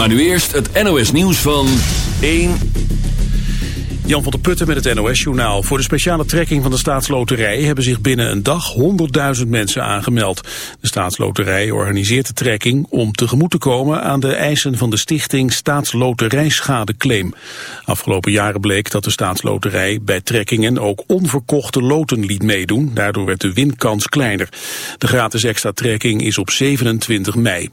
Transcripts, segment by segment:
Maar nu eerst het NOS nieuws van 1... Jan van der Putten met het NOS-journaal. Voor de speciale trekking van de staatsloterij hebben zich binnen een dag 100.000 mensen aangemeld. De staatsloterij organiseert de trekking om tegemoet te komen aan de eisen van de stichting Staatsloterijschadeclaim. Afgelopen jaren bleek dat de staatsloterij bij trekkingen ook onverkochte loten liet meedoen. Daardoor werd de winkans kleiner. De gratis extra trekking is op 27 mei.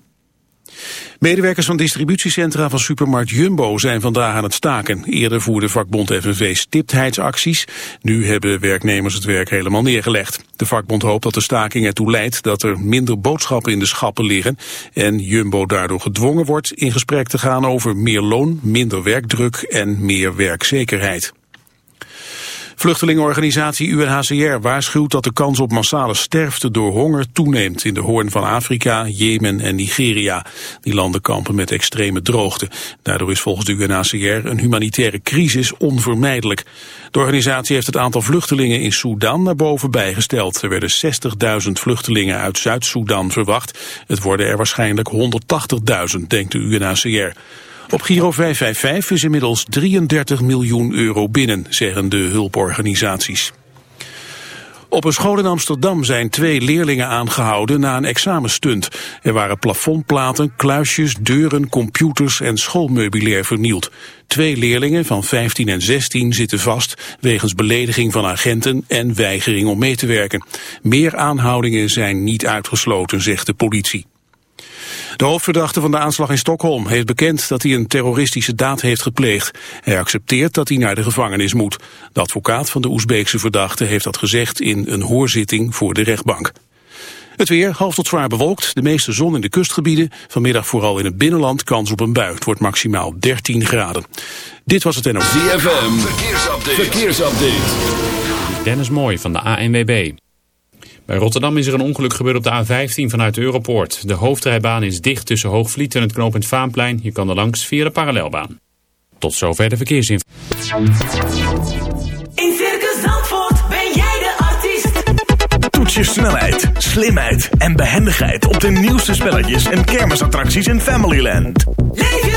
Medewerkers van distributiecentra van supermarkt Jumbo zijn vandaag aan het staken. Eerder voerde vakbond FNV stiptheidsacties. Nu hebben werknemers het werk helemaal neergelegd. De vakbond hoopt dat de staking ertoe leidt dat er minder boodschappen in de schappen liggen... en Jumbo daardoor gedwongen wordt in gesprek te gaan over meer loon, minder werkdruk en meer werkzekerheid. Vluchtelingenorganisatie UNHCR waarschuwt dat de kans op massale sterfte door honger toeneemt in de hoorn van Afrika, Jemen en Nigeria. Die landen kampen met extreme droogte. Daardoor is volgens de UNHCR een humanitaire crisis onvermijdelijk. De organisatie heeft het aantal vluchtelingen in Sudan naar boven bijgesteld. Er werden 60.000 vluchtelingen uit Zuid-Soedan verwacht. Het worden er waarschijnlijk 180.000, denkt de UNHCR. Op Giro 555 is inmiddels 33 miljoen euro binnen, zeggen de hulporganisaties. Op een school in Amsterdam zijn twee leerlingen aangehouden na een examenstunt. Er waren plafondplaten, kluisjes, deuren, computers en schoolmeubilair vernield. Twee leerlingen van 15 en 16 zitten vast wegens belediging van agenten en weigering om mee te werken. Meer aanhoudingen zijn niet uitgesloten, zegt de politie. De hoofdverdachte van de aanslag in Stockholm heeft bekend dat hij een terroristische daad heeft gepleegd. Hij accepteert dat hij naar de gevangenis moet. De advocaat van de Oezbeekse verdachte heeft dat gezegd in een hoorzitting voor de rechtbank. Het weer, half tot zwaar bewolkt, de meeste zon in de kustgebieden. Vanmiddag vooral in het binnenland kans op een bui. Het wordt maximaal 13 graden. Dit was het NOS. ZFM, verkeersupdate. verkeersupdate. Dennis Mooi van de ANWB. Bij Rotterdam is er een ongeluk gebeurd op de A15 vanuit Europoort. De hoofdrijbaan is dicht tussen Hoogvliet en het knooppunt Vaanplein. Je kan er langs via de parallelbaan. Tot zover de verkeersinformatie. In Circus Zandvoort ben jij de artiest. Toets je snelheid, slimheid en behendigheid op de nieuwste spelletjes en kermisattracties in Familyland. Leef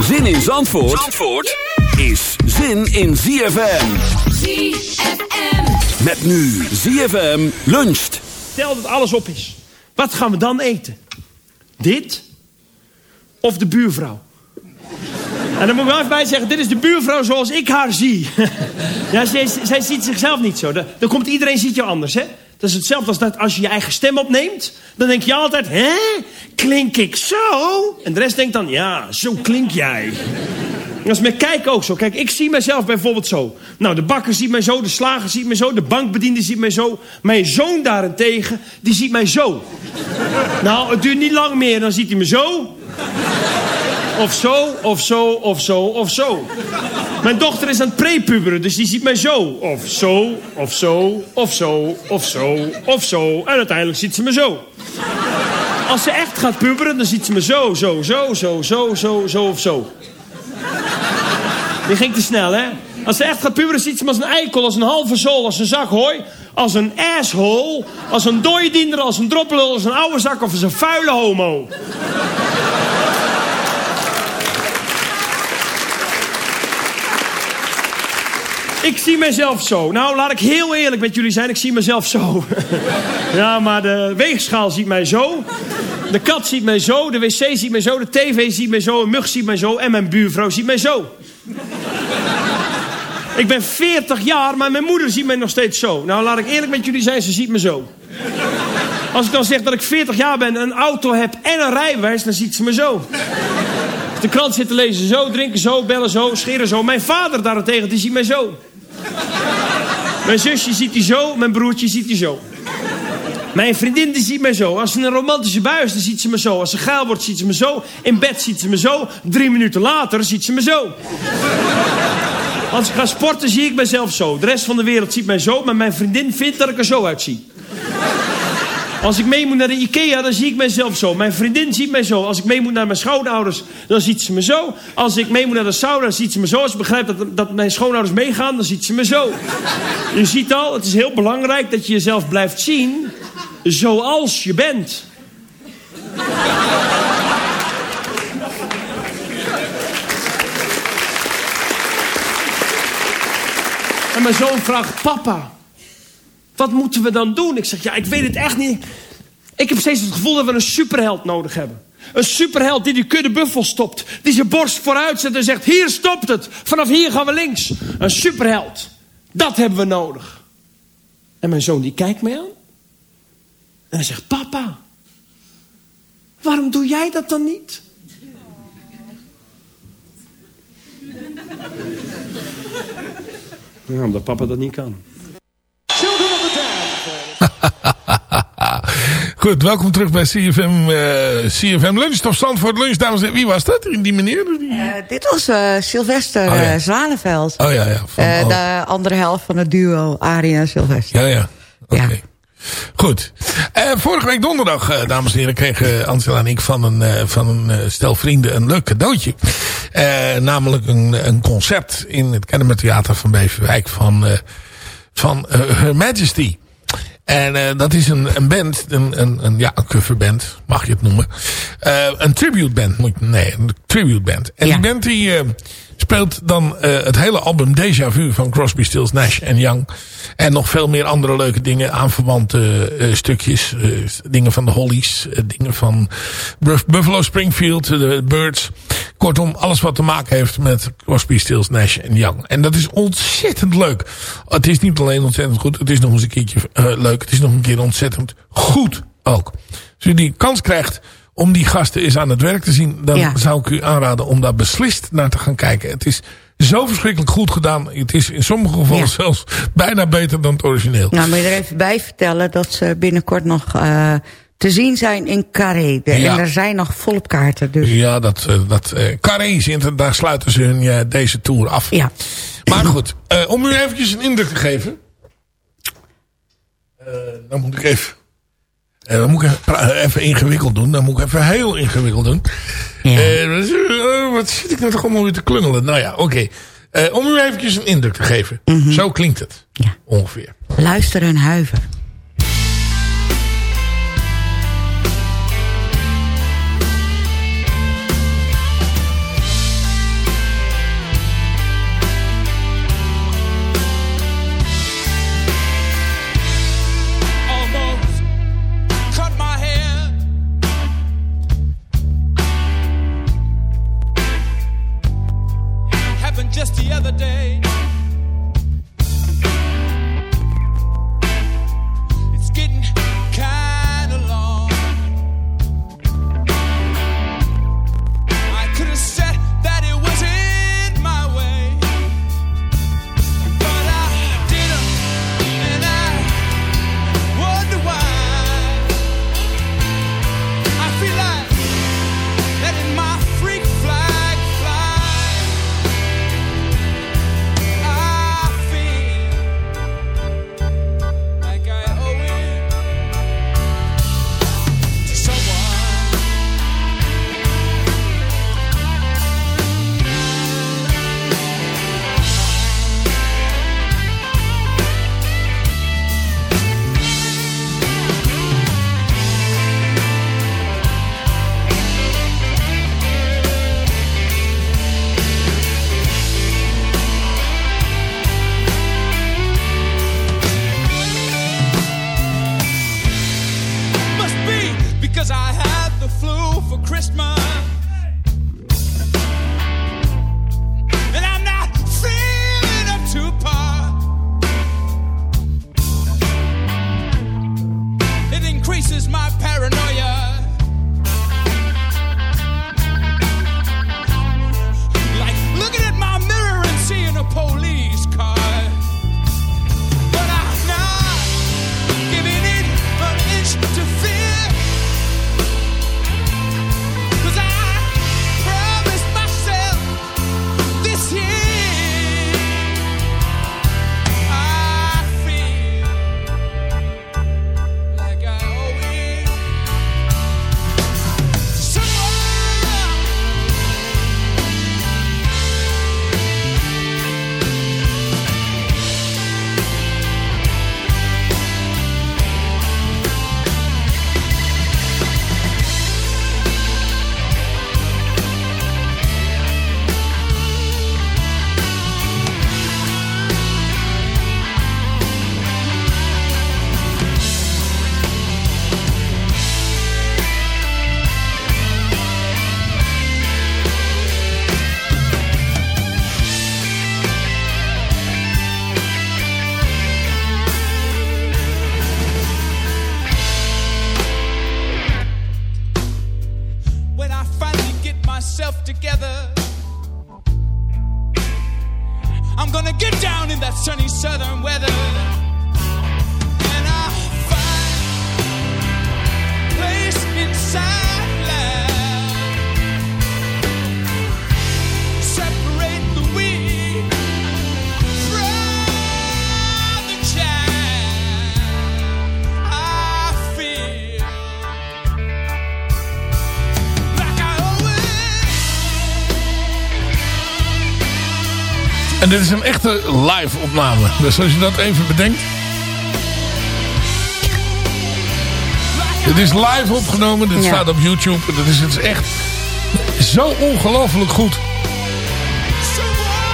Zin in Zandvoort, Zandvoort is zin in ZFM. ZFM. Met nu ZFM luncht. Stel dat alles op is. Wat gaan we dan eten? Dit of de buurvrouw? En dan moet ik wel even bij zeggen, dit is de buurvrouw zoals ik haar zie. ja, zij, zij ziet zichzelf niet zo. Komt iedereen ziet je anders, hè? Dat is hetzelfde als dat als je je eigen stem opneemt. Dan denk je altijd, hè? Klink ik zo? En de rest denkt dan, ja, zo klink jij. Dat is met ook zo. Kijk, ik zie mezelf bijvoorbeeld zo. Nou, de bakker ziet mij zo, de slager ziet mij zo, de bankbediende ziet mij zo. Mijn zoon daarentegen, die ziet mij zo. Nou, het duurt niet lang meer, dan ziet hij me zo. Of zo, of zo, of zo, of zo. Mijn dochter is aan het prepuberen, dus die ziet mij zo. Of zo, of zo, of zo, of zo, of zo. En uiteindelijk ziet ze me zo. Als ze echt gaat puberen, dan ziet ze me zo, zo, zo, zo, zo, zo, zo of zo. Die ging te snel, hè? Als ze echt gaat puberen, ziet ze me als een eikel, als een halve zool, als een zak hooi. Als een asshole, als een dooiediender, als een droppelul, als een oude zak of als een vuile homo. Ik zie mezelf zo. Nou, laat ik heel eerlijk met jullie zijn. Ik zie mezelf zo. ja, maar de weegschaal ziet mij zo. De kat ziet mij zo. De wc ziet mij zo. De tv ziet mij zo. Een mug ziet mij zo. En mijn buurvrouw ziet mij zo. ik ben 40 jaar, maar mijn moeder ziet mij nog steeds zo. Nou, laat ik eerlijk met jullie zijn. Ze ziet me zo. Als ik dan zeg dat ik 40 jaar ben, een auto heb en een rijbewijs, dan ziet ze me zo. De krant zit te lezen zo, drinken zo, bellen zo, scheren zo. Mijn vader daarentegen, die ziet mij zo. Mijn zusje ziet hij zo, mijn broertje ziet hij zo. Mijn vriendin die ziet mij zo. Als ze een romantische bui is, dan ziet ze me zo. Als ze gaal wordt, ziet ze me zo. In bed ziet ze me zo. Drie minuten later ziet ze me zo. Als ik ga sporten, zie ik mezelf zo. De rest van de wereld ziet mij zo, maar mijn vriendin vindt dat ik er zo uitzie. Als ik mee moet naar de Ikea, dan zie ik mezelf zo. Mijn vriendin ziet mij zo. Als ik mee moet naar mijn schoonouders, dan ziet ze me zo. Als ik mee moet naar de sauna, ziet ze me zo. Als ik begrijp dat, dat mijn schoonouders meegaan, dan ziet ze me zo. Je ziet al, het is heel belangrijk dat je jezelf blijft zien zoals je bent. En mijn zoon vraagt, papa, wat moeten we dan doen? Ik zeg, ja, ik weet het echt niet. Ik heb steeds het gevoel dat we een superheld nodig hebben. Een superheld die die kudde buffel stopt. Die zijn borst vooruit zet en zegt, hier stopt het. Vanaf hier gaan we links. Een superheld. Dat hebben we nodig. En mijn zoon die kijkt me aan. En hij zegt, papa, waarom doe jij dat dan niet? Ja, omdat papa dat niet kan. Goed, welkom terug bij CFM, uh, CFM Lunch. Of Zandvoort Lunch, dames en Wie was dat? Die meneer? Die... Uh, dit was uh, Sylvester oh, ja. Zwaneveld. Oh ja, ja. Van, oh. De andere helft van het duo Arie en Sylvester. Ja, ja. Oké. Okay. Ja. Goed. vorige week donderdag, dames en heren, kregen Ansel en ik van een, van een stel vrienden een leuk cadeautje. namelijk een, een concert in het Kennemer Theater van Beverwijk van, van Her Majesty. En uh, dat is een, een band, een, een, een, ja, een coverband, mag je het noemen. Uh, een tribute band, moet nee, een tribute band. En ja. die band die uh, speelt dan het hele album Deja Vu van Crosby, Stills, Nash en Young. En nog veel meer andere leuke dingen, aanverwante stukjes. dingen van de Hollies, dingen van Buffalo Springfield, de Birds. Kortom, alles wat te maken heeft met Crosby, Stills, Nash en Young. En dat is ontzettend leuk. Het is niet alleen ontzettend goed, het is nog eens een keertje uh, leuk. Het is nog een keer ontzettend goed ook. Als u die kans krijgt om die gasten eens aan het werk te zien... dan ja. zou ik u aanraden om daar beslist naar te gaan kijken. Het is zo verschrikkelijk goed gedaan. Het is in sommige gevallen ja. zelfs bijna beter dan het origineel. Nou, moet je er even bij vertellen dat ze binnenkort nog... Uh, te zien zijn in Carré. Ja. En er zijn nog volop kaarten. Dus. Ja, dat, dat uh, Carré, daar sluiten ze hun, deze tour af. Ja. Maar goed, om u eventjes een indruk te geven. dan moet ik even... dan moet ik even, even, ingewikkeld doen. Dan moet ik even heel ingewikkeld doen. Ja. wat zit ik nou toch allemaal weer te klungelen? Nou ja, oké. Okay. om u eventjes een indruk te geven. Mm -hmm. Zo klinkt het. Ja. Ongeveer. Luister en huiver. En dit is een echte live opname. Dus als je dat even bedenkt. Dit is live opgenomen. Dit Ja. staat op YouTube. Dat is, het is echt zo ongelooflijk goed.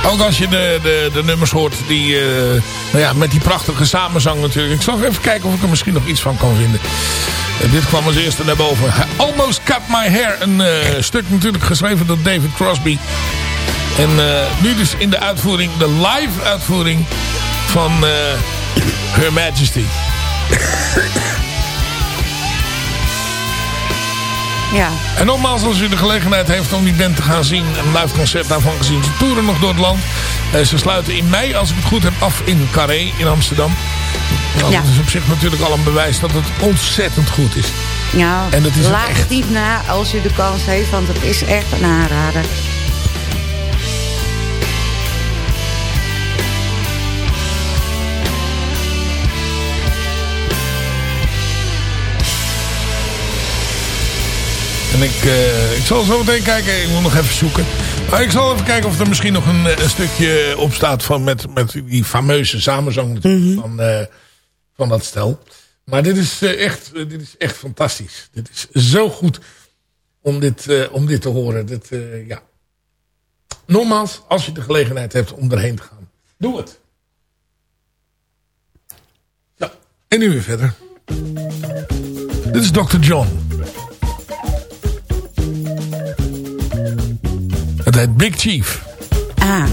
Ook als je de, de, de nummers hoort die, eh, nou ja, met die prachtige samenzang natuurlijk. Ik zal even kijken of ik er misschien nog iets van kan vinden. Eh, dit kwam als eerste naar boven. Almost Cut My Hair. Een eh, stuk natuurlijk geschreven door David Crosby. En eh, nu dus in de uitvoering, de live uitvoering van eh, Her Majesty. Ja. En nogmaals, als u de gelegenheid heeft om die band te gaan zien, een live concert daarvan gezien. Ze toeren nog door het land. Eh, ze sluiten in mei, als ik het goed heb, af in Carré in Amsterdam. Nou, Ja. Dat is op zich natuurlijk al een bewijs dat het ontzettend goed is. Nou, En dat is echt. het niet na als u de kans heeft, want het is echt een aanrader. En ik, eh, ik zal zo meteen kijken. Ik moet nog even zoeken. Maar ik zal even kijken of er misschien nog een, eh, een stukje op staat van met, met die fameuze samenzang natuurlijk van, eh, van dat stel. Maar dit is, echt, dit is echt fantastisch. Dit is zo goed om dit, om dit te horen. Dit, ja. Nogmaals, als je de gelegenheid hebt om erheen te gaan. Doe het. Ja, en nu weer verder. Dit is Dr. John. Het heet Big Chief. Ah.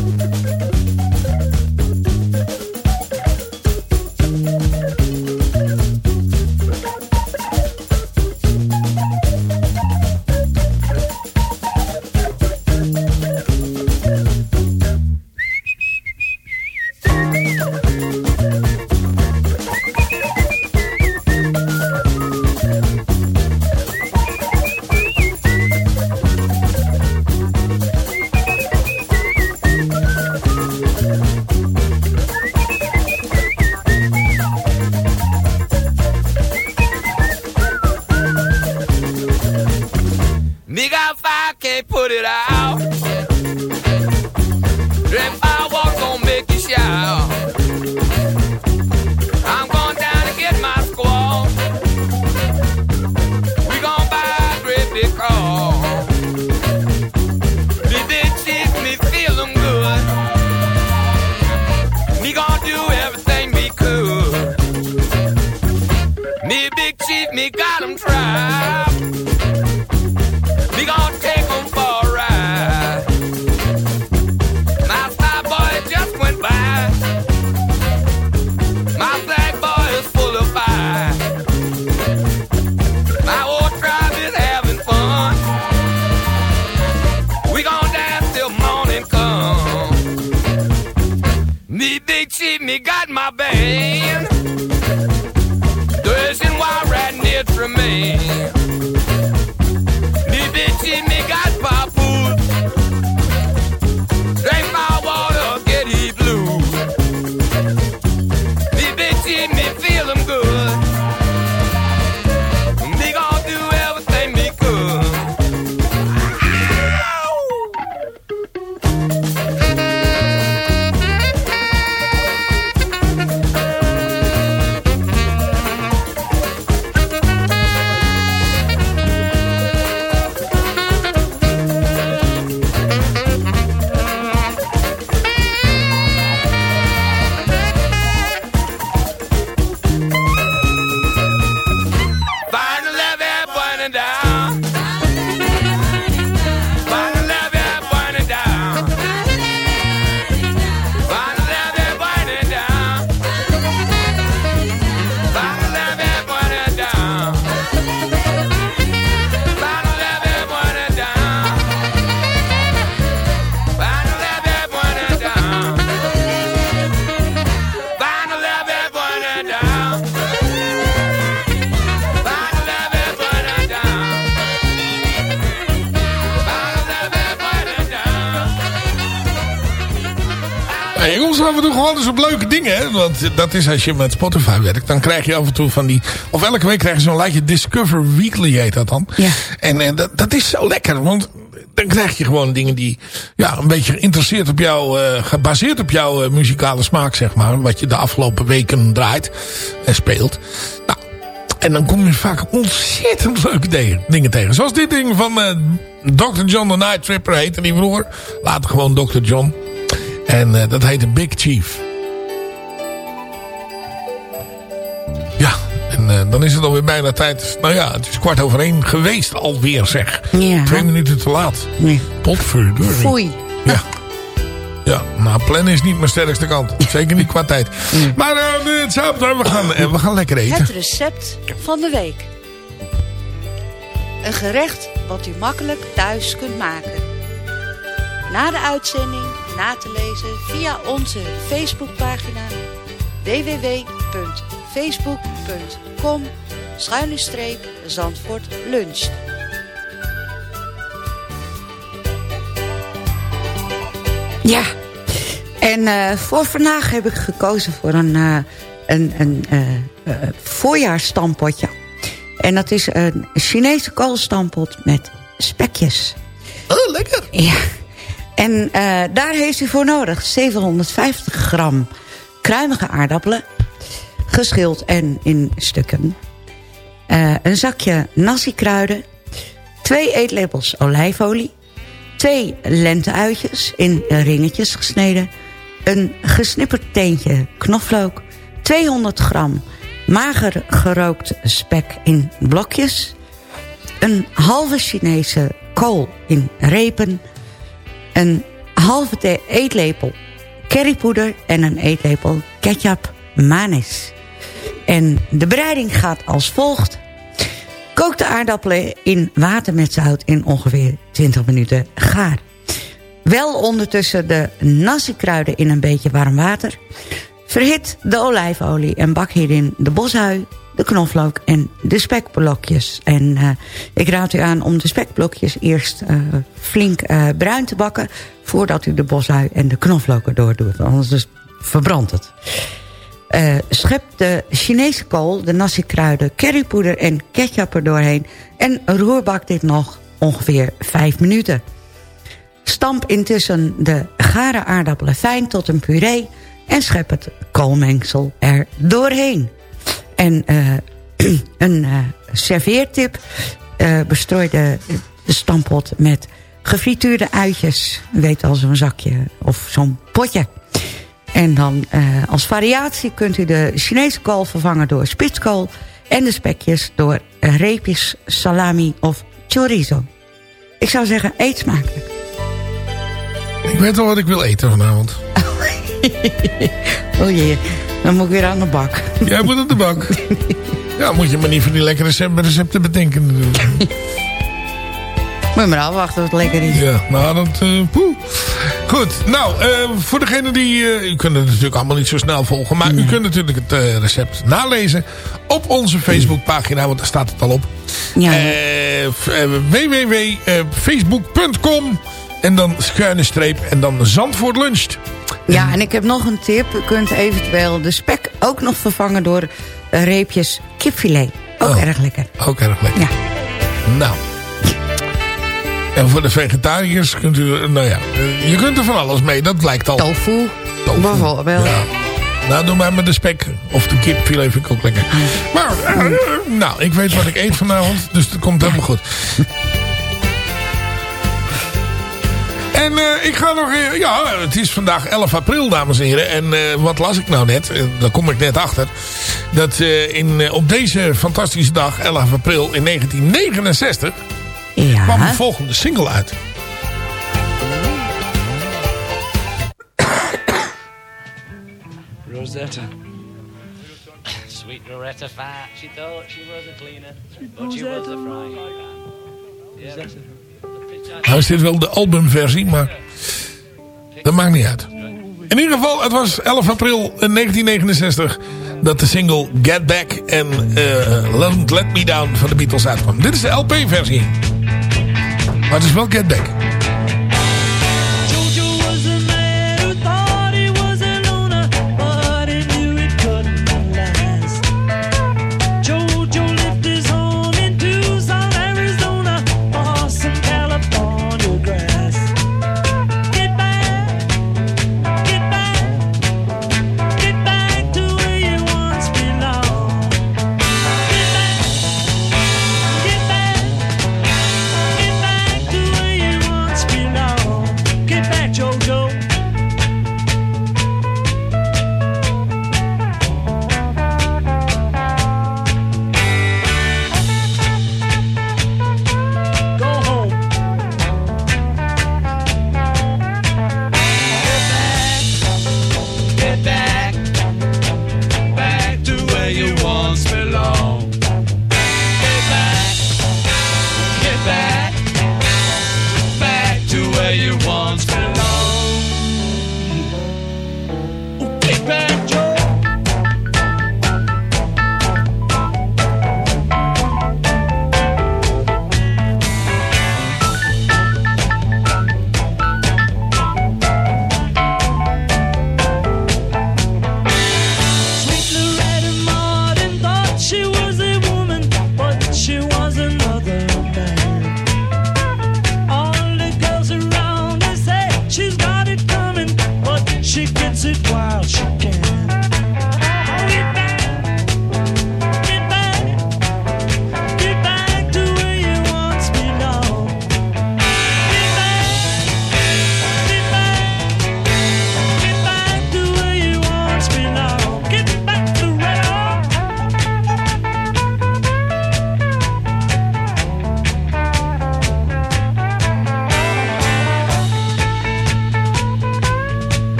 Ja, jongens, af en toe gewoon eens op leuke dingen. Want dat is als je met Spotify werkt. Dan krijg je af en toe van die... Of elke week krijg je zo'n lijstje Discover Weekly heet dat dan. Ja. En, en dat, dat is zo lekker. Want dan krijg je gewoon dingen die... Ja, een beetje geïnteresseerd op jou... eh, gebaseerd op jouw eh, muzikale smaak, zeg maar. Wat je de afgelopen weken draait en speelt. Nou, en dan kom je vaak ontzettend leuke dingen, dingen tegen. Zoals dit ding van eh, Dr. John the Night Tripper heette die vroeger. Later gewoon Dr. John. En eh, dat heette Big Chief. Ja, en eh, dan is het alweer bijna tijd. Nou ja, het is kwart over één geweest alweer zeg. Ja. Twee minuten te laat. Nee. Potverdorie. Foei. Ja. Ja, nou, plannen is niet mijn sterkste kant. Zeker niet qua tijd. Maar eh, het zou we gaan, we gaan lekker eten. Het recept van de week. Een gerecht wat u makkelijk thuis kunt maken. Na de uitzending na te lezen via onze Facebookpagina www.facebook.com Zandvoort luncht. Ja, en eh, voor vandaag heb ik gekozen voor een, eh, een, een eh, eh, voorjaarsstampotje. En dat is een Chinese koolstampot met spekjes. Oh, lekker. Ja. En eh, daar heeft u voor nodig 750 gram kruimige aardappelen. Geschild en in stukken. Eh, een zakje nasi-kruiden. Twee eetlepels olijfolie. Twee lenteuitjes in ringetjes gesneden. Een gesnipperd teentje knoflook. 200 gram mager gerookt spek in blokjes. Een halve Chinese kool in repen. Een halve eetlepel currypoeder en een eetlepel ketchup manis. En de bereiding gaat als volgt. Kook de aardappelen in water met zout in ongeveer 20 minuten gaar. Wel ondertussen de nasi-kruiden in een beetje warm water. Verhit de olijfolie en bak hierin de boshui, de knoflook en de spekblokjes. En eh, ik raad u aan om de spekblokjes eerst eh, flink eh, bruin te bakken... voordat u de boshui en de knoflook erdoor doet. Anders verbrandt het. Schep de Chinese kool, de nasi-kruiden, currypoeder en ketchup er doorheen... en roerbak dit nog ongeveer 5 minuten. Stamp intussen de gare aardappelen fijn tot een puree... en schep het koolmengsel er doorheen. En eh, een eh, serveertip... eh bestrooi de, de stampot met gefrituurde uitjes. Weet al, zo'n zakje of zo'n potje. En dan eh, als variatie kunt u de Chinese kool vervangen door spitskool... en de spekjes door reepjes, salami of chorizo. Ik zou zeggen, eet smakelijk. Ik weet al wat ik wil eten vanavond. oh jee, dan moet ik weer aan de bak. Jij moet op de bank. Ja, moet je maar niet van die lekkere recept- recepten bedenken. Moet je maar afwachten wat lekker is. Ja, nou dat... eh, poeh. Goed, nou, eh, voor degene die... eh, u kunt het natuurlijk allemaal niet zo snel volgen. Maar u kunt natuurlijk het recept nalezen op onze Facebookpagina. Want daar staat het al op. Ja. Www.facebook.com en dan schuine streep en dan Zandvoort luncht. Ja, en ik heb nog een tip. U kunt eventueel de spek ook nog vervangen door eh, reepjes kipfilet. Ook Oh. erg lekker. Ook erg lekker. Ja. Nou. En voor de vegetariërs kunt u... eh, Nou ja, eh, je kunt er van alles mee. Dat lijkt al. Tofu, Tofu. bijvoorbeeld. Ja. Nou, doe maar met de spek. Of de kipfilet vind ik ook lekker. Maar, eh, nou, ik weet wat ik eet vanavond. Dus dat komt helemaal goed. En eh, ik ga nog... eh, ja, het is vandaag 11 april, dames en heren. En eh, wat las ik nou net? Daar kom ik net achter. Dat eh, in, op deze fantastische dag, 11 april in 1969... kwam de Ja. volgende single uit. Rosetta. Sweet Loretta Fat. She thought she was a cleaner, but she was a frying pan. Yeah, Nou is dit wel de albumversie, maar dat maakt niet uit. In ieder geval, het was 11 april 1969 dat de single Get Back en Let, Let Me Down van de Beatles uitkwam. Dit is de LP-versie. Maar het is wel Get Back.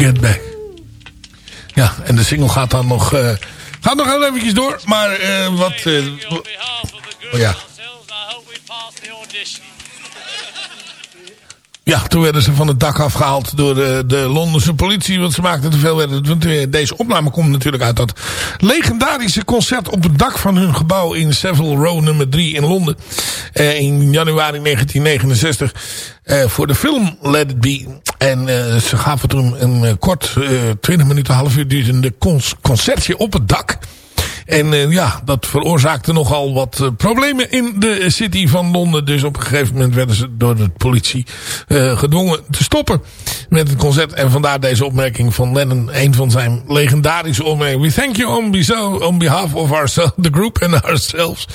Get Back. Ja, en de single gaat dan nog, eh, gaat nog heel eventjes door. Maar eh, wat... oh ja. Ja, toen werden ze van het dak afgehaald door de, de Londense politie. Want ze maakten te veel. eh, deze opname komt natuurlijk uit dat legendarische concert op het dak van hun gebouw in Savile Row nummer 3 in Londen. Eh, in januari 1969. eh, voor de film Let It Be. En eh, ze gaven toen een eh, kort, eh 20 minuten, half uur durende concertje op het dak. En eh, ja, dat veroorzaakte nogal wat eh, problemen in de city van Londen. Dus op een gegeven moment werden ze door de politie eh, gedwongen te stoppen met het concert. En vandaar deze opmerking van Lennon. Een van zijn legendarische opmerkingen. We thank you on, on behalf of ourselves, the group and ourselves.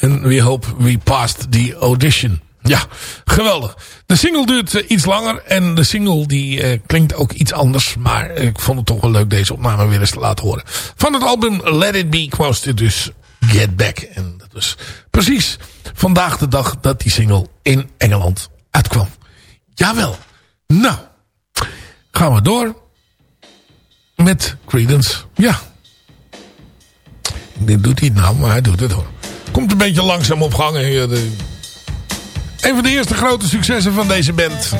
And we hope we passed the audition. Ja, geweldig. De single duurt eh, iets langer en de single die eh, klinkt ook iets anders. Maar ik vond het toch wel leuk deze opname weer eens te laten horen. Van het album Let It Be kwam dit dus Get Back. En dat was precies vandaag de dag dat die single in Engeland uitkwam. Jawel. Nou, gaan we door met Credence. Ja. Dit doet hij nou, maar hij doet het hoor. Komt een beetje langzaam op gang. de- een van de eerste grote successen van deze band.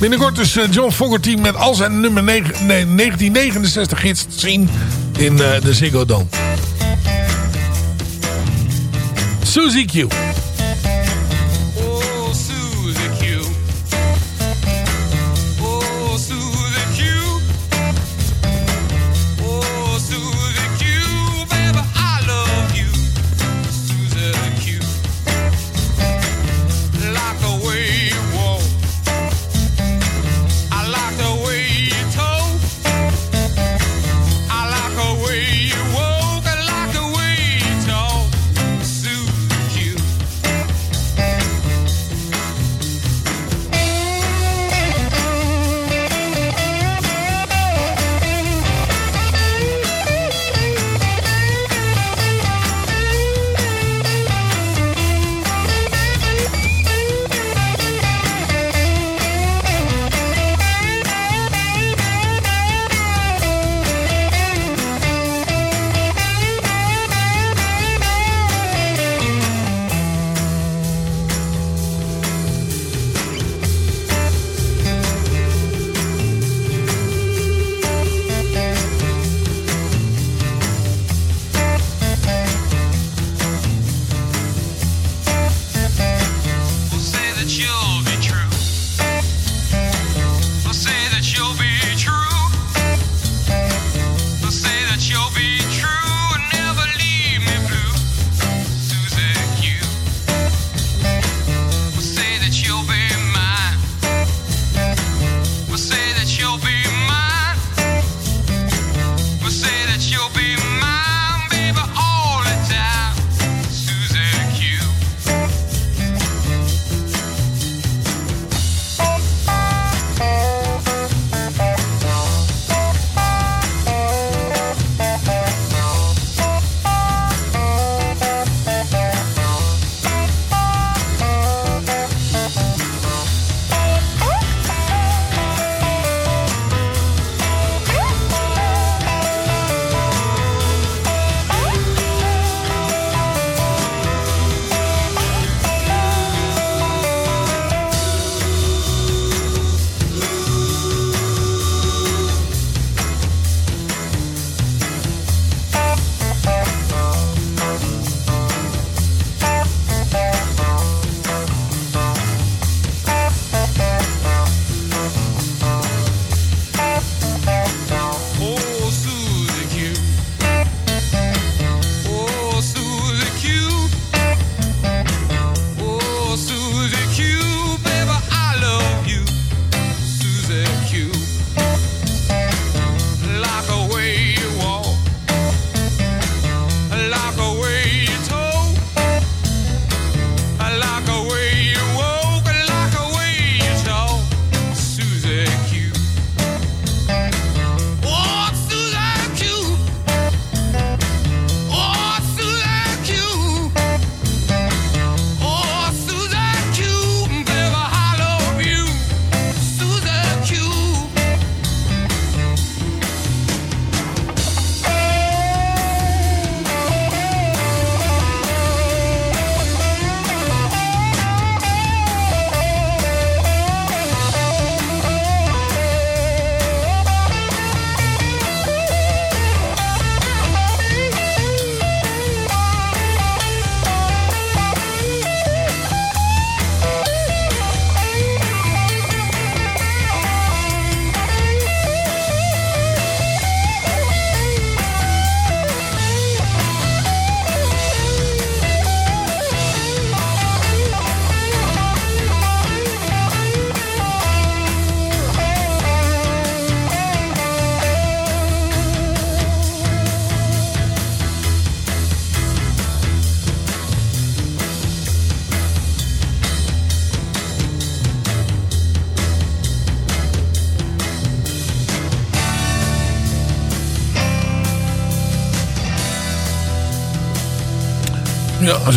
Binnenkort is eh, John Fogerty met al zijn nummer negen- nee, 1969 hits te zien in eh, de Ziggo Dome. Suzy Q.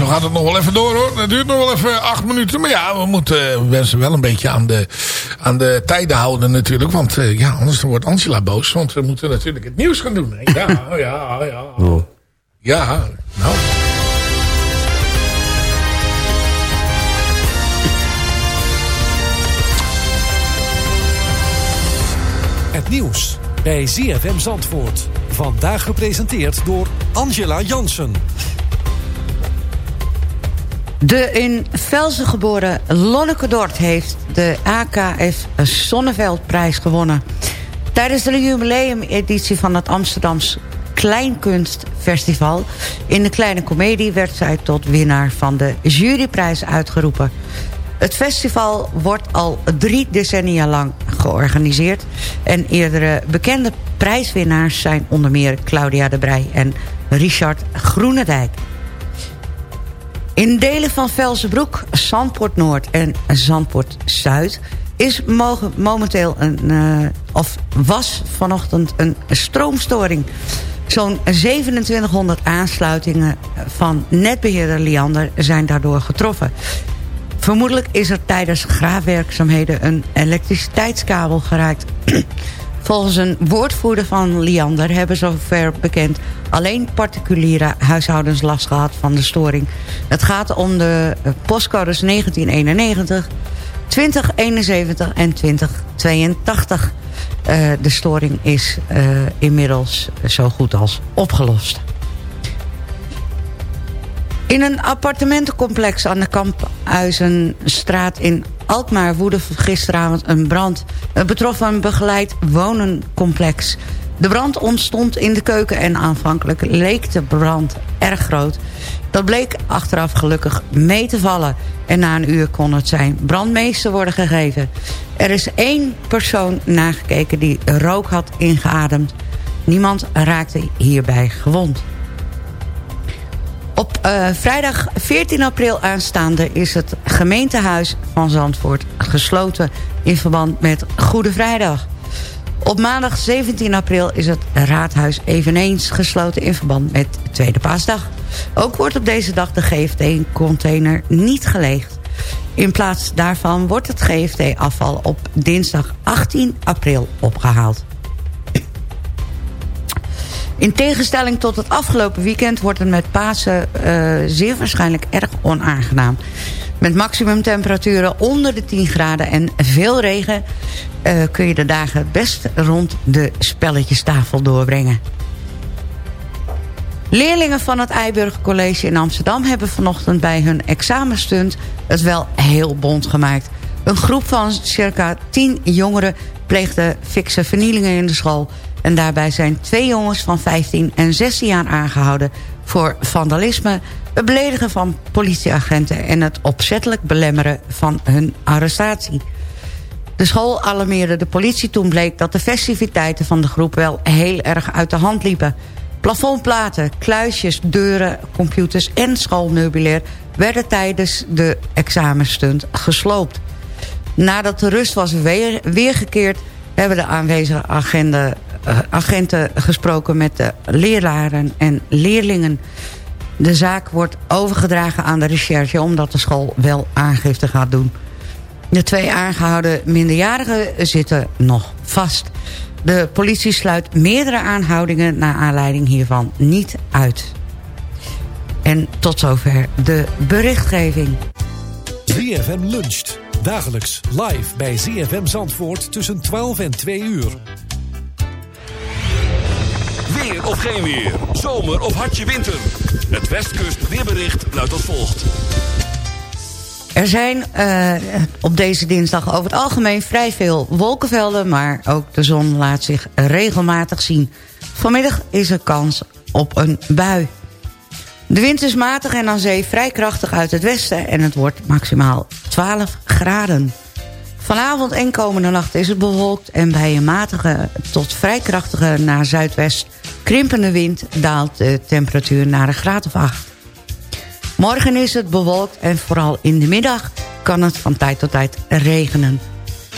zo gaat het nog wel even door hoor. Het duurt nog wel even acht minuten. Maar ja, we moeten uh, wensen wel een beetje aan de, aan de tijden houden natuurlijk. Want uh, ja, anders wordt Angela boos. Want we moeten natuurlijk het nieuws gaan doen. hè. Ja, ja, ja. Oh. Ja, nou. Het nieuws bij ZFM Zandvoort. Vandaag gepresenteerd door Angela Jansen. De in Velzen geboren Lonneke Dort heeft de AKF Zonneveldprijs gewonnen. Tijdens de jubileumeditie van het Amsterdams Kleinkunstfestival... in de Kleine Comedie werd zij tot winnaar van de juryprijs uitgeroepen. Het festival wordt al drie decennia lang georganiseerd... en eerdere bekende prijswinnaars zijn onder meer Claudia de Brij en Richard Groenendijk. In delen van Velzenbroek, Zandpoort Noord en Zandpoort Zuid... is momenteel een, uh, of was vanochtend een stroomstoring. Zo'n 2700 aansluitingen van netbeheerder Liander zijn daardoor getroffen. Vermoedelijk is er tijdens graafwerkzaamheden een elektriciteitskabel geraakt. Volgens een woordvoerder van Liander hebben zover bekend... alleen particuliere huishoudens last gehad van de storing. Het gaat om de postcodes 1991, 2071 en 2082. Uh, de storing is uh, inmiddels zo goed als opgelost. In een appartementencomplex aan de Kamphuizenstraat in Alkmaar woedde gisteravond een brand. Het betrof een begeleid wonencomplex. De brand ontstond in de keuken en aanvankelijk leek de brand erg groot. Dat bleek achteraf gelukkig mee te vallen. En na een uur kon het zijn brandmeester worden gegeven. Er is één persoon nagekeken die rook had ingeademd. Niemand raakte hierbij gewond. Op uh, vrijdag 14 april aanstaande is het gemeentehuis van Zandvoort gesloten in verband met Goede Vrijdag. Op maandag 17 april is het raadhuis eveneens gesloten in verband met Tweede Paasdag. Ook wordt op deze dag de GFT-container niet geleegd. In plaats daarvan wordt het GFT-afval op dinsdag 18 april opgehaald. In tegenstelling tot het afgelopen weekend wordt het met Pasen uh, zeer waarschijnlijk erg onaangenaam. Met maximumtemperaturen onder de 10 graden en veel regen... Uh, kun je de dagen best rond de spelletjestafel doorbrengen. Leerlingen van het Eiburg College in Amsterdam... hebben vanochtend bij hun examenstunt het wel heel bond gemaakt. Een groep van circa 10 jongeren pleegde fikse vernielingen in de school... En daarbij zijn twee jongens van 15 en 16 jaar aangehouden... voor vandalisme, het beledigen van politieagenten... en het opzettelijk belemmeren van hun arrestatie. De school alarmeerde de politie toen bleek dat de festiviteiten van de groep... wel heel erg uit de hand liepen. Plafondplaten, kluisjes, deuren, computers en schoolmeubilair... werden tijdens de examenstunt gesloopt. Nadat de rust was weer, weergekeerd hebben de aanwezige uh, agenten gesproken met de leraren en leerlingen. De zaak wordt overgedragen aan de recherche... omdat de school wel aangifte gaat doen. De twee aangehouden minderjarigen zitten nog vast. De politie sluit meerdere aanhoudingen... naar aanleiding hiervan niet uit. En tot zover de berichtgeving. ZFM luncht. Dagelijks live bij ZFM Zandvoort tussen 12 en 2 uur. Weer of geen weer. Zomer of hartje winter. Het Westkust weerbericht luidt als volgt. Er zijn uh, op deze dinsdag over het algemeen vrij veel wolkenvelden... maar ook de zon laat zich regelmatig zien. Vanmiddag is er kans op een bui. De wind is matig en aan zee vrij krachtig uit het westen... en het wordt maximaal 12 graden. Vanavond en komende nacht is het bewolkt... en bij een matige tot vrij krachtige naar zuidwest krimpende wind... daalt de temperatuur naar een graad of 8. Morgen is het bewolkt en vooral in de middag... kan het van tijd tot tijd regenen.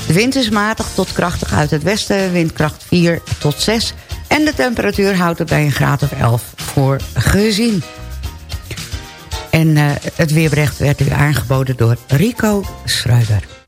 De wind is matig tot krachtig uit het westen, windkracht 4 tot 6... en de temperatuur houdt het bij een graad of 11 voor gezien. En eh, het weerbericht werd u aangeboden door Rico Schreuder.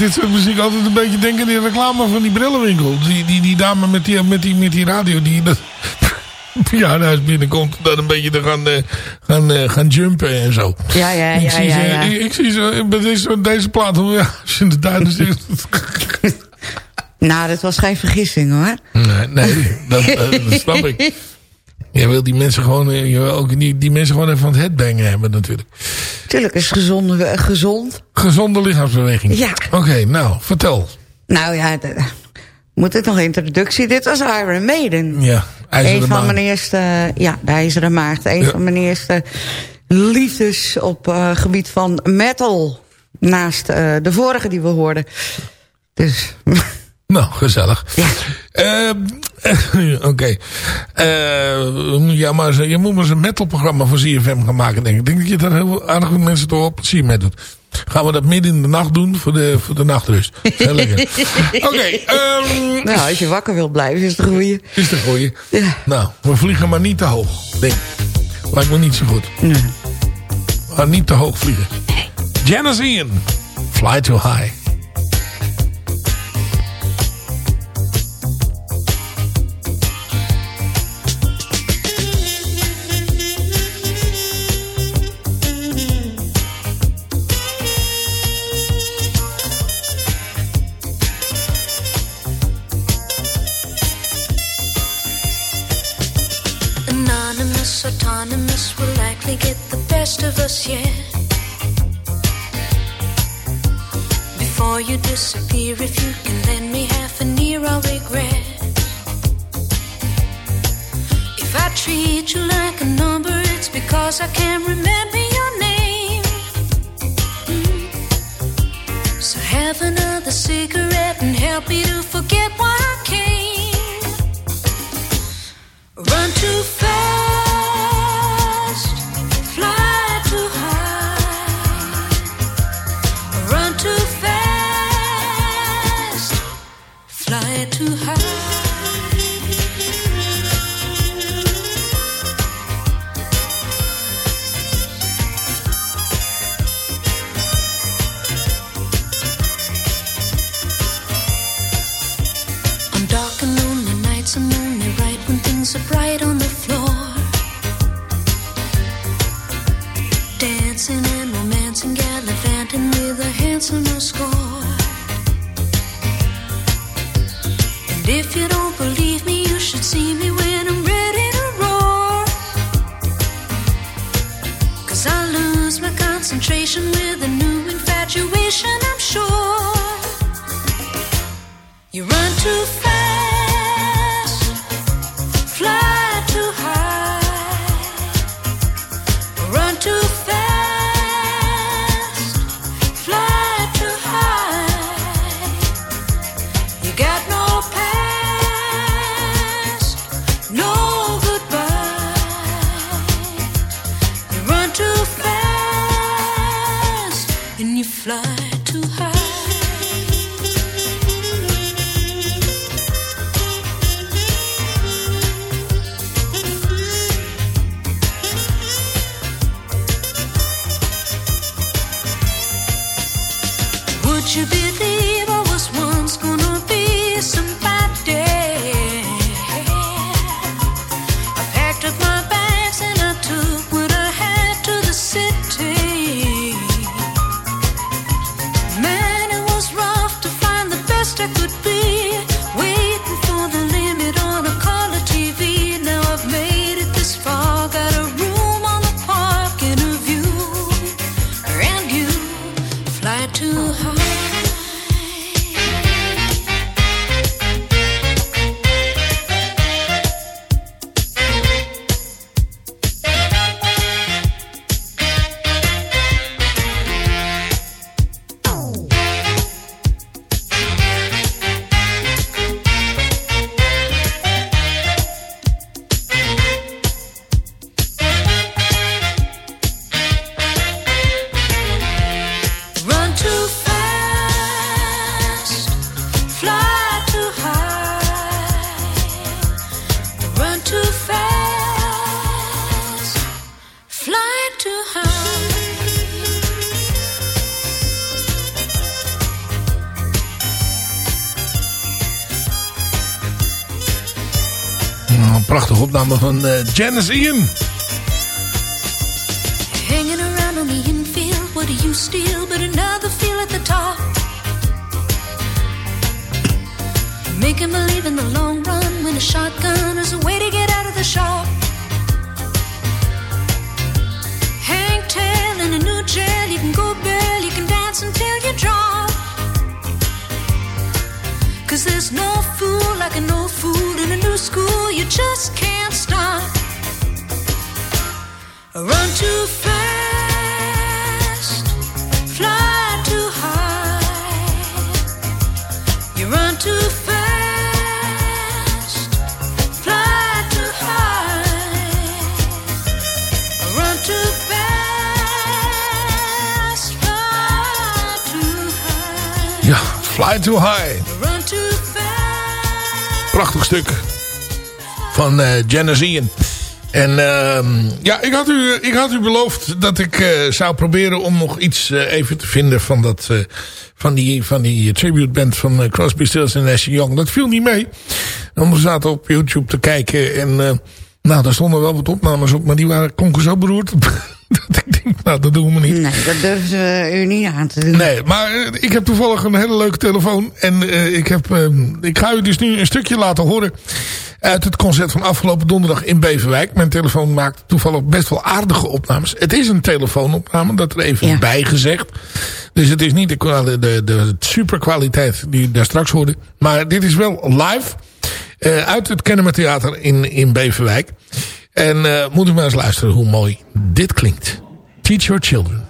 Dit soort muziek altijd een beetje denken aan die reclame van die brillenwinkel. Die, die, die dame met die, met die, met die radio die dat bejaardenhuis binnenkomt. Dan een beetje te gaan, eh, gaan, eh, gaan jumpen en zo. Ja, ja, ik ja, zie ja, ze, ja. Ik, ik zie ze bij deze, deze plaat. Ja, als je in de duinen zit. Nou, dat was geen vergissing hoor. Nee, nee dat, eh, dat snap ik. Je wil die mensen gewoon, je wil ook die, die mensen gewoon even aan het headbangen hebben natuurlijk. Tuurlijk is gezond. eh, gezond. Gezonde lichaamsbeweging. Ja. Oké, nou, vertel. Nou ja, de- moet ik nog een introductie? Dit was Iron Maiden. Ja, IJzeren Een van mijn eerste, ja, de IJzeren Maagd. Een Ja. van mijn eerste liefdes op eh, gebied van metal. Naast eh, de vorige die we hoorden. Dus, Nou, gezellig. Ja. Oké. Eh, ja, maar je moet maar eens een metalprogramma voor CFM gaan maken, denk ik. Ik denk dat je daar heel aardig veel mensen toch op plezier mee doet. Gaan we dat midden in de nacht doen voor de, voor de nachtrust. Heel lekker. Oké. ehm, nou, als je wakker wilt blijven, is het een goeie. is de goeie. Ja. Nou, we vliegen maar niet te hoog. Denk. Lijkt me niet zo goed. Nee. Maar niet te hoog vliegen. Janice Ian. Fly too high. Best of us yet. Before you disappear, if you can lend me half an ear, I'll regret. If I treat you like a number, it's because I can't remember your name. Mm. So have another cigarette and help me to forget why I came. Run too fast, bright on the floor. Dancing and romancing, with a handsomer score. And if you don't believe me, you should see me when I'm ready to roar. Cause I lose my concentration with a new infatuation, opname van eh Janice Ian. Hanging around on the infield, what do you steal but another feel at the top? Making believe in the long run when a shotgun is a way to get out of the shop. Hang tail in a new jail, you can go bail, you can dance until you drop. Cause there's no fool like an old fool in a new school, you just can't Run too fast. Prachtig stuk van Janice Ian. En ehm, ja, ik had, u, ik had u beloofd dat ik eh, zou proberen om nog iets eh, even te vinden van, dat, eh, van die, van die tribute band van Crosby, Stills en Nash Young. Dat viel niet mee. En we zaten op YouTube te kijken en eh, nou, daar stonden wel wat opnames op, maar die waren konken zo beroerd. dat ik denk, nou, dat doen we niet. Nee, dat durven ze u niet aan te doen. Nee, maar ik heb toevallig een hele leuke telefoon. En eh, ik, heb, eh, ik ga u dus nu een stukje laten horen uit het concert van afgelopen donderdag in Beverwijk. Mijn telefoon maakt toevallig best wel aardige opnames. Het is een telefoonopname, dat er even bij gezegd. Dus het is niet de, de, de superkwaliteit die u daar straks hoorde. Maar dit is wel live eh, uit het Kennemer Theater in, in Beverwijk. En eh, moet u maar eens luisteren hoe mooi dit klinkt. Teach your children.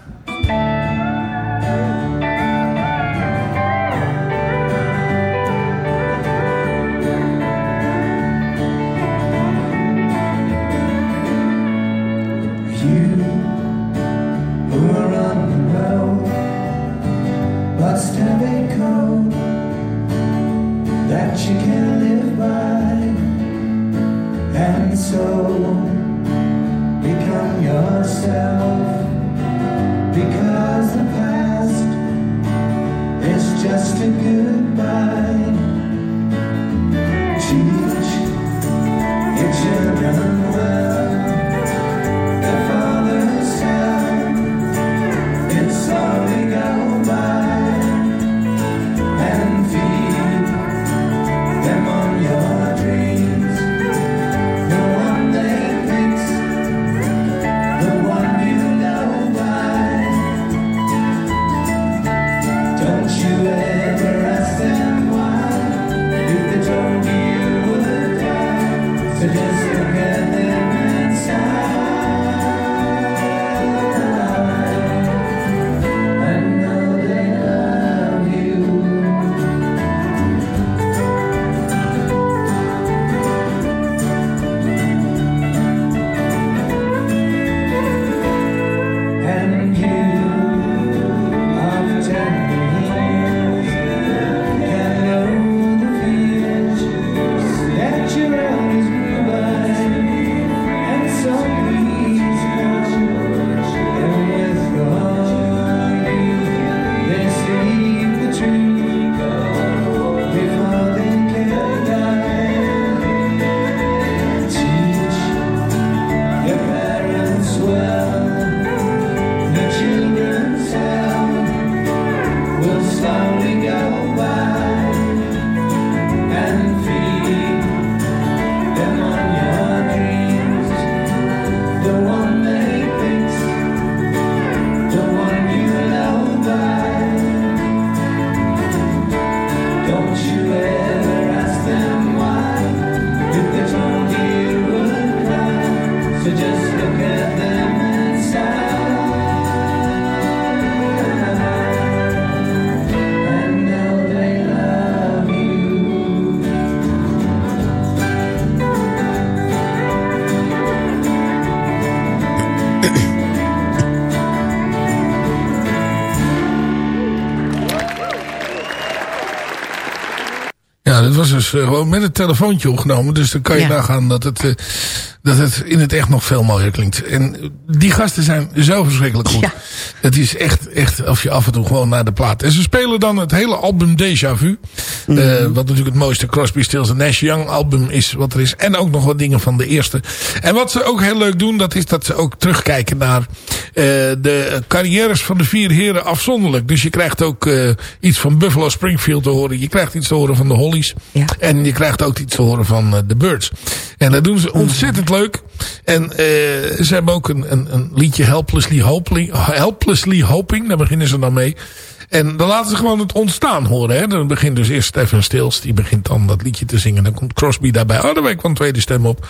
So gewoon met het telefoontje opgenomen. Dus dan kan je Ja. nagaan dat het, eh, dat het in het echt nog veel mooier klinkt. En die gasten zijn zo verschrikkelijk goed. Het is echt, echt, als je af en toe gewoon naar de plaat. En ze spelen dan het hele album Déjà Vu. Eh, wat natuurlijk het mooiste Crosby, Stills Nash Young album is wat er is. En ook nog wat dingen van de eerste. En wat ze ook heel leuk doen, dat is dat ze ook terugkijken naar eh, de carrières van de vier heren afzonderlijk. Dus je krijgt ook eh, iets van Buffalo Springfield te horen. Je krijgt iets te horen van de Hollies. En je krijgt ook iets te horen van de Birds. En dat doen ze ontzettend leuk. En ze hebben ook een, een, een liedje Helplessly Hoping, Helplessly Hoping. Daar beginnen ze dan mee. En dan laten ze gewoon het ontstaan horen. Hè. Dan begint dus eerst Stephen Stills. Die begint dan dat liedje te zingen. Dan komt Crosby daarbij. Oh, daar kwam een tweede stem op.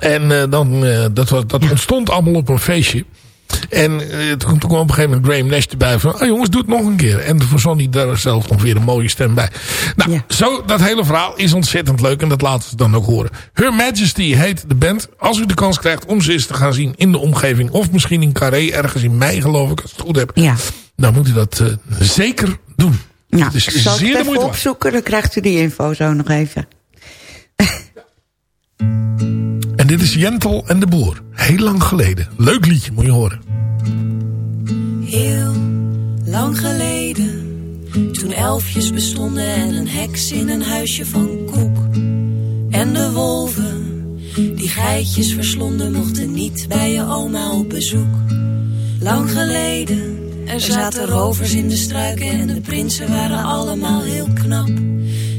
En eh, dan, eh, dat, was, dat ontstond allemaal op een feestje. En eh, toen kwam op een gegeven moment Graham Nash erbij van... Ah jongens, doe het nog een keer. En verzon hij daar zelf nog weer een mooie stem bij. Nou, zo, dat hele verhaal is ontzettend leuk. En dat laten ze dan ook horen. Her Majesty heet de band. Als u de kans krijgt om ze eens te gaan zien in de omgeving... of misschien in Carré, ergens in mei geloof ik, als ik het goed heb... Ja. Dan moet u dat eh, zeker doen. Nou, Het is ik zal zeer het even opzoeken, dan krijgt u die info zo nog even. En dit is Jentel en de Boer. Heel lang geleden. Leuk liedje, moet je horen. Heel lang geleden, toen elfjes bestonden en een heks in een huisje van koek. En de wolven, die geitjes verslonden, mochten niet bij je oma op bezoek. Lang geleden, er zaten rovers in de struiken en de prinsen waren allemaal heel knap.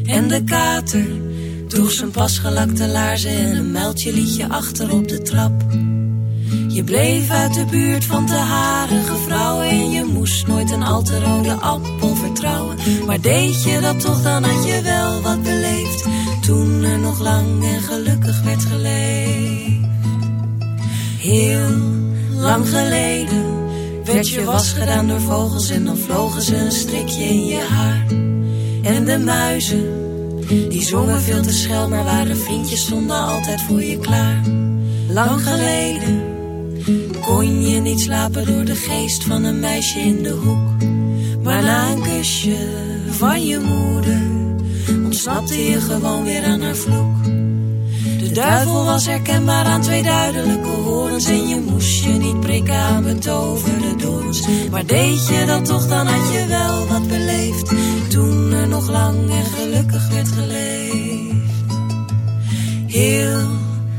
En de kater droeg zijn pasgelakte laarzen en een muiltje liet je achter op de trap. Je bleef uit de buurt van te harige vrouwen En je moest nooit een al te rode appel vertrouwen Maar deed je dat toch, dan had je wel wat beleefd Toen er nog lang en gelukkig werd geleefd Heel lang geleden werd je was gedaan door vogels En dan vlogen ze een strikje in je haar En de muizen, die zongen veel te schel Maar waren vriendjes, stonden altijd voor je klaar Lang geleden kon je niet slapen door de geest van een meisje in de hoek. Maar na een kusje van je moeder ontsnapte je gewoon weer aan haar vloek. De duivel was herkenbaar aan twee duidelijke horens en je moest je niet prikken aan betoverde dorens. Maar deed je dat toch, dan had je wel wat beleefd toen er nog lang en gelukkig werd geleefd. Heel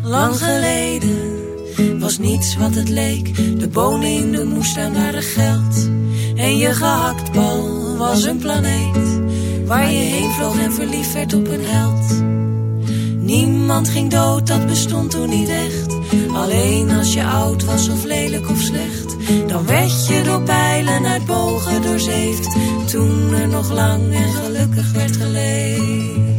lang geleden was niets wat het leek. De bonen in de moestuin waren geld. En je gehaktbal was een planeet. Waar je heen vloog en verliefd werd op een held. Niemand ging dood, dat bestond toen niet echt. Alleen als je oud was of lelijk of slecht. Dan werd je door pijlen uit bogen doorzeefd. Toen er nog lang en gelukkig werd geleefd.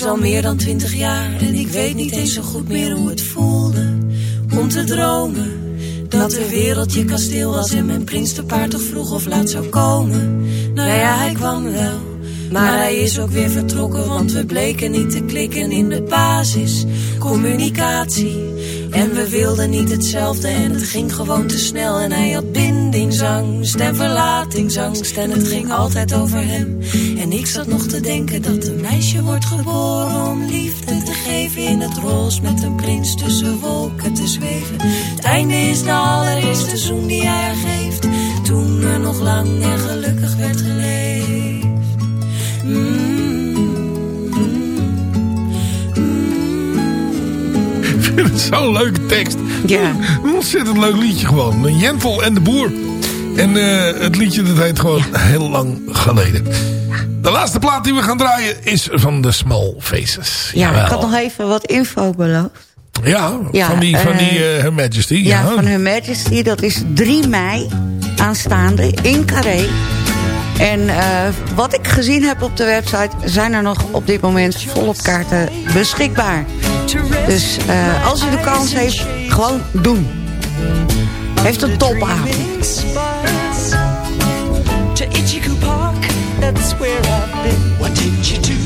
Is al meer dan twintig jaar en ik weet niet eens zo goed meer hoe het voelde. Om te dromen dat de wereld je kasteel was en mijn prins te paard toch vroeg of laat zou komen. Nou ja, hij kwam wel. Maar hij is ook weer vertrokken, want we bleken niet te klikken in de basis. Communicatie. En we wilden niet hetzelfde en het ging gewoon te snel. En hij had bindingsangst en verlatingsangst en het ging altijd over hem. En ik zat nog te denken dat een meisje wordt geboren om liefde te geven. In het roze met een prins tussen wolken te zweven. Het einde is de allereerste zoen die hij haar geeft. Toen er nog lang en gelukkig werd geleefd. Ik vind het zo'n leuke tekst. Ja. Een ontzettend leuk liedje gewoon. Jentel en de Boer. En eh, het liedje dat heet gewoon heel lang geleden. De laatste plaat die we gaan draaien is van de Small Faces. Ja, Jawel. ik had nog even wat info beloofd. Ja, Ja, van die, van die eh, eh, Her Majesty. Ja, van Her Majesty. Dat is 3 mei aanstaande in Carré. En eh, wat ik gezien heb op de website... zijn er nog op dit moment volop kaarten beschikbaar. Dus eh, als u de kans heeft, gewoon doen. Heeft een topavond. To Park, that's where I've been. What did you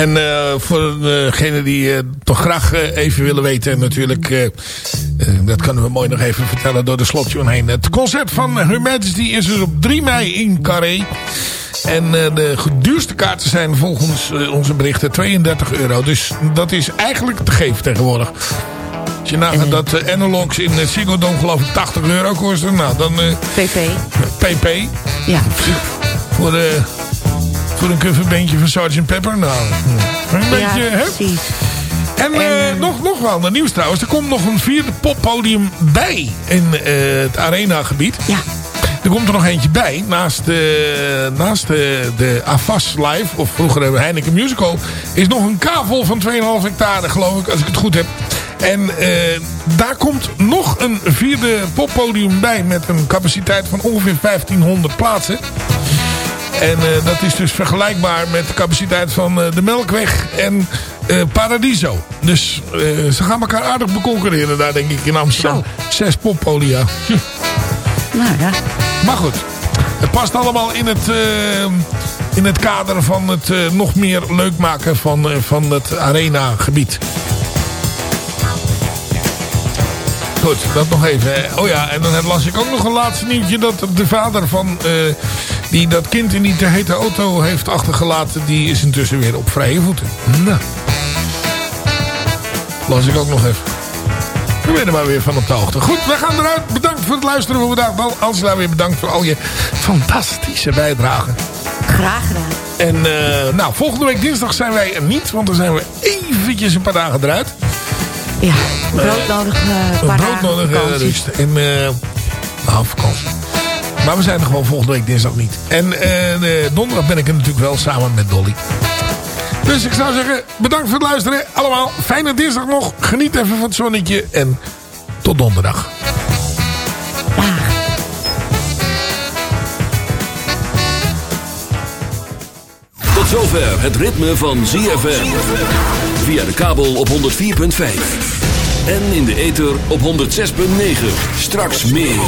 En eh, voor degenen die eh, toch graag eh, even willen weten natuurlijk... eh, eh, dat kunnen we mooi nog even vertellen door de slotje heen. Het concert van Her Majesty is dus op 3 mei in Carré. En eh, de duurste kaarten zijn volgens eh, onze berichten 32 euro. Dus dat is eigenlijk te geven tegenwoordig. Als je nagaat dat eh, Analogs in Ziggo Dome geloof ik 80 euro kosten. Nou, dan... eh, PP. PP. Ja. Voor, de, voor een coverbeentje van Sgt. Pepper. Nou, een beetje, hè? precies. En, eh, nog, nog wel een nieuws trouwens. Er komt nog een vierde poppodium bij in eh, het arenagebied. Ja. Er komt er nog eentje bij. Naast de, naast de, de Avas Live, of vroeger de Heineken Musical... is nog een kavel van 2,5 hectare, geloof ik, als ik het goed heb. En eh, daar komt nog een vierde poppodium bij... met een capaciteit van ongeveer 1500 plaatsen. En eh, dat is dus vergelijkbaar met de capaciteit van eh, de Melkweg en eh, Paradiso. Dus ze gaan elkaar aardig beconcurreren daar denk ik in Amsterdam. Zes poppodia. Hm. Nou ja. Maar goed, het past allemaal in het, in het kader van het nog meer leuk maken van, van het arena gebied. Goed, dat nog even. Oh ja, en dan las ik ook nog een laatste nieuwtje dat de vader van die dat kind in die te hete auto heeft achtergelaten, die is intussen weer op vrije voeten. Nou. Las ik ook nog even. We er maar weer van op de hoogte. Goed, we gaan eruit. Bedankt voor het luisteren. Bedankt, Angela weer bedankt voor al je fantastische bijdragen. Graag gedaan. En eh, nou, volgende week dinsdag zijn wij er niet. Want dan zijn we eventjes een paar dagen eruit. Ja, broodnodige uh, paar Broodnodige rust. En, eh nou, vakantie. Maar we zijn er gewoon volgende week dinsdag niet. En eh, de donderdag ben ik er natuurlijk wel samen met Dolly. Dus ik zou zeggen, bedankt voor het luisteren. Allemaal, fijne dinsdag nog. Geniet even van het zonnetje. En tot donderdag. Tot zover het ritme van ZFM. Via de kabel op 104.5. En in de ether op 106.9. Straks meer.